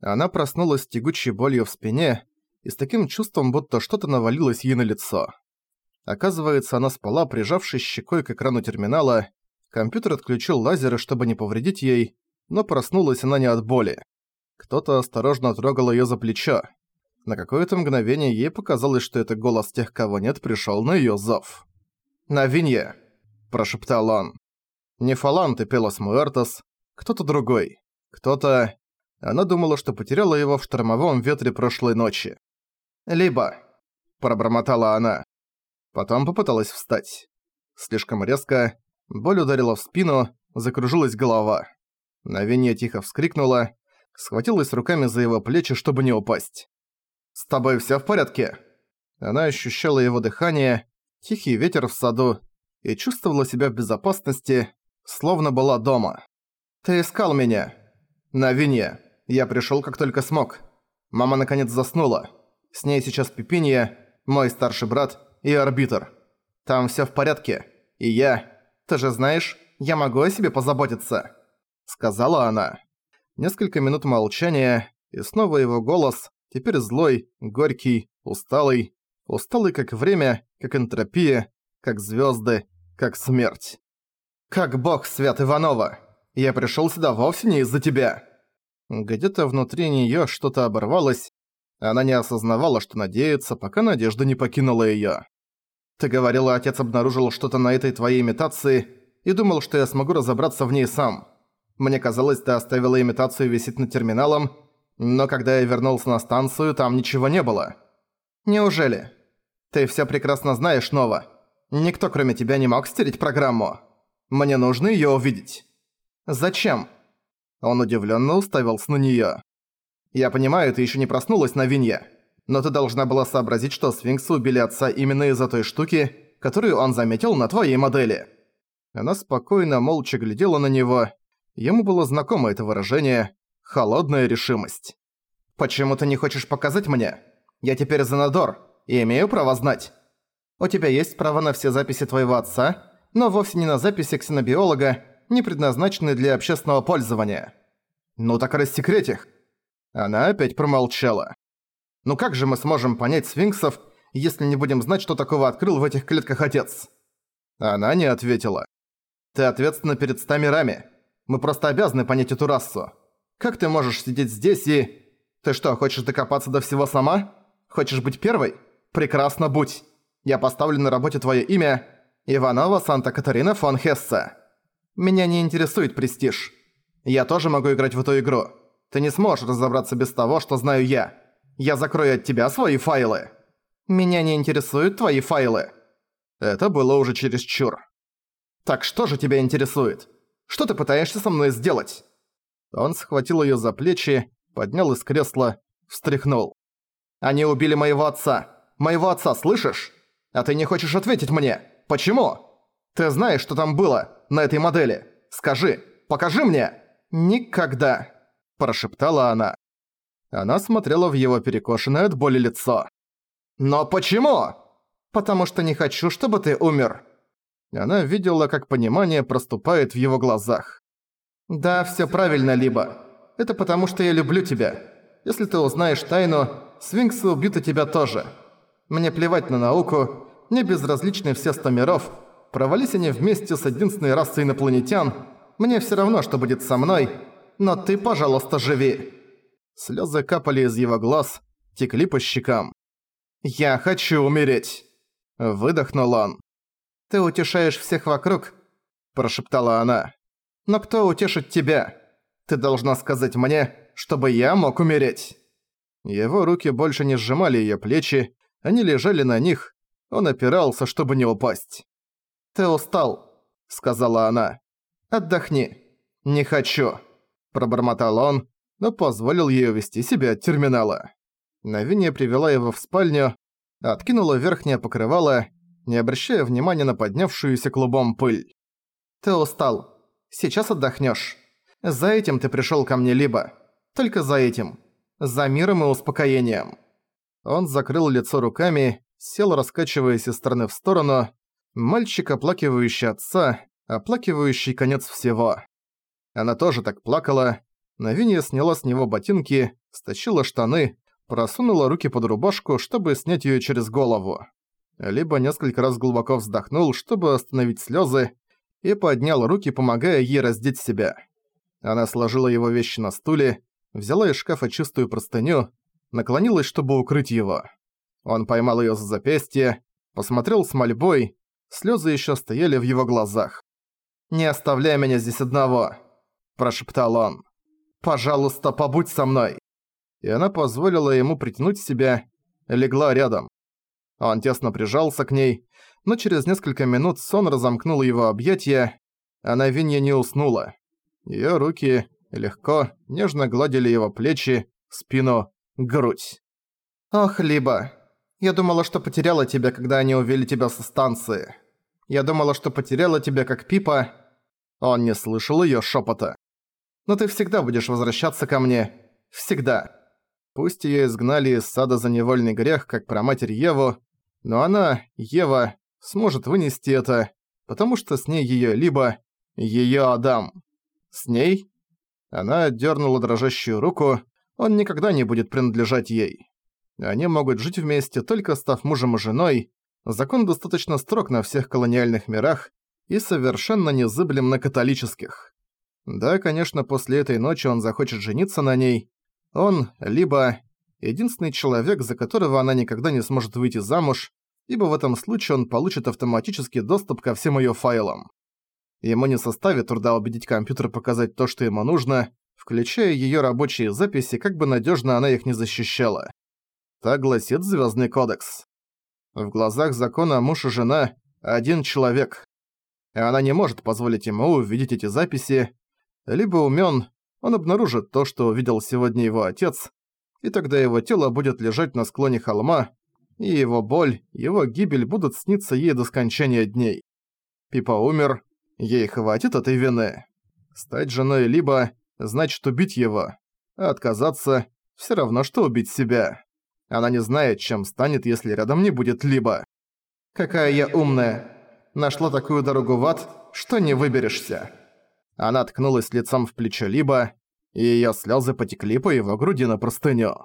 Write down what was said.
Она проснулась с тягучей болью в спине и с таким чувством, будто что-то навалилось ей на лицо. Оказывается, она спала, прижавшись щекой к экрану терминала, компьютер отключил лазеры, чтобы не повредить ей, но проснулась она не от боли. Кто-то осторожно трогал её за плечо. На какое-то мгновение ей показалось, что это голос тех, кого нет, пришёл на её зов. «На винье!» – прошептал он. Не Фалант и Пелос Муэртос, кто-то другой. Кто-то... Она думала, что потеряла его в штормовом ветре прошлой ночи. «Либо...» – пробормотала она. Потом попыталась встать. Слишком резко, боль ударила в спину, закружилась голова. Навинья тихо вскрикнула, схватилась руками за его плечи, чтобы не упасть. «С тобой всё в порядке?» Она ощущала его дыхание, тихий ветер в саду и чувствовала себя в безопасности, словно была дома. «Ты искал меня?» «На вине. Я пришёл, как только смог. Мама наконец заснула. С ней сейчас Пипинья, мой старший брат и арбитр. Там всё в порядке. И я... Ты же знаешь, я могу о себе позаботиться», — сказала она. Несколько минут молчания, и снова его голос, теперь злой, горький, усталый. Усталый как время, как энтропия, как звёзды, как смерть. «Как бог, Свят Иванова! Я пришёл сюда вовсе не из-за тебя!» Где-то внутри неё что-то оборвалось. Она не осознавала, что надеется, пока надежда не покинула её. «Ты говорила, отец обнаружил что-то на этой твоей имитации и думал, что я смогу разобраться в ней сам. Мне казалось, ты оставила имитацию висеть над терминалом, но когда я вернулся на станцию, там ничего не было. Неужели? Ты всё прекрасно знаешь, Нова. Никто кроме тебя не мог стереть программу. Мне нужно её увидеть. Зачем? Он удивлённо уставился на неё. Я понимаю, ты ещё не проснулась на винье. Но ты должна была сообразить, что сфинксы убили отца именно из-за той штуки, которую он заметил на твоей модели. Она спокойно, молча глядела на него. Ему было знакомо это выражение «холодная решимость». «Почему ты не хочешь показать мне? Я теперь Занадор и имею право знать. У тебя есть право на все записи твоего отца, но вовсе не на записи ксенобиолога, не предназначенные для общественного пользования. Ну так рассекреть их». Она опять промолчала. «Ну как же мы сможем понять сфинксов, если не будем знать, что такого открыл в этих клетках отец?» Она не ответила. «Ты ответственна перед ста мирами. Мы просто обязаны понять эту расу. Как ты можешь сидеть здесь и... Ты что, хочешь докопаться до всего сама? Хочешь быть первой? Прекрасно будь. Я поставлю на работе твое имя Иванова Санта-Катарина фон Хессе. Меня не интересует престиж. Я тоже могу играть в эту игру. Ты не сможешь разобраться без того, что знаю я. Я закрою от тебя свои файлы. Меня не интересуют твои файлы. Это было уже чересчур. Так что же тебя интересует? Что ты пытаешься со мной сделать? Он схватил её за плечи, поднял из кресла, встряхнул. Они убили моего отца. Моего отца, слышишь? А ты не хочешь ответить мне? Почему? Ты знаешь, что там было на этой модели? Скажи, покажи мне. Никогда, прошептала она. Она смотрела в его перекошенное от боли лицо. «Но почему?» «Потому что не хочу, чтобы ты умер». Она видела, как понимание проступает в его глазах. «Да, всё правильно, Либо. Это потому, что я люблю тебя. Если ты узнаешь тайну, свинксы убьют и тебя тоже. Мне плевать на науку, мне безразличны все сто миров. Провались они вместе с единственной расой инопланетян. Мне всё равно, что будет со мной. Но ты, пожалуйста, живи». Слёзы капали из его глаз, текли по щекам. «Я хочу умереть!» Выдохнул он. «Ты утешаешь всех вокруг», – прошептала она. «Но кто утешит тебя? Ты должна сказать мне, чтобы я мог умереть». Его руки больше не сжимали её плечи, они лежали на них, он опирался, чтобы не упасть. «Ты устал», – сказала она. «Отдохни». «Не хочу», – пробормотал он, но позволил ей увести себя от терминала. Навинья привела его в спальню, откинула верхнее покрывало, не обращая внимания на поднявшуюся клубом пыль. «Ты устал. Сейчас отдохнешь. За этим ты пришел ко мне либо. Только за этим. За миром и успокоением». Он закрыл лицо руками, сел, раскачиваясь из стороны в сторону. Мальчик, оплакивающий отца, оплакивающий конец всего. Она тоже так плакала. Навинья сняла с него ботинки, стащила штаны, просунула руки под рубашку, чтобы снять её через голову. Либо несколько раз глубоко вздохнул, чтобы остановить слёзы, и поднял руки, помогая ей раздеть себя. Она сложила его вещи на стуле, взяла из шкафа чистую простыню, наклонилась, чтобы укрыть его. Он поймал её за запястье, посмотрел с мольбой, слёзы ещё стояли в его глазах. «Не оставляй меня здесь одного», – прошептал он. «Пожалуйста, побудь со мной». И она позволила ему притянуть себя, легла рядом. Он тесно прижался к ней, но через несколько минут сон разомкнул его объятия, а Навинья не уснула. Её руки легко, нежно гладили его плечи, спину, грудь. «Ох, Либо, я думала, что потеряла тебя, когда они увели тебя со станции. Я думала, что потеряла тебя, как Пипа». Он не слышал её шёпота. «Но ты всегда будешь возвращаться ко мне. Всегда». Пусть её изгнали из сада за невольный грех, как про матерь Еву, но она, Ева, сможет вынести это, потому что с ней её либо её Адам. С ней? Она отдёрнула дрожащую руку, он никогда не будет принадлежать ей. Они могут жить вместе, только став мужем и женой. Закон достаточно строг на всех колониальных мирах и совершенно незыблем на католических. Да, конечно, после этой ночи он захочет жениться на ней. Он, либо единственный человек, за которого она никогда не сможет выйти замуж, ибо в этом случае он получит автоматический доступ ко всем её файлам. Ему не составит труда убедить компьютер показать то, что ему нужно, включая её рабочие записи, как бы надёжно она их не защищала. Так гласит Звёздный кодекс. В глазах закона муж и жена – один человек. И она не может позволить ему увидеть эти записи. Либо умён, он обнаружит то, что увидел сегодня его отец, и тогда его тело будет лежать на склоне холма, и его боль, его гибель будут сниться ей до скончания дней. Пипа умер, ей хватит этой вины. Стать женой либо значит убить его, а отказаться все равно, что убить себя. Она не знает, чем станет, если рядом не будет либо. «Какая я умная! Нашла такую дорогу в ад, что не выберешься!» Она ткнулась лицом в плечо Либо, и её слёзы потекли по его груди на простыню.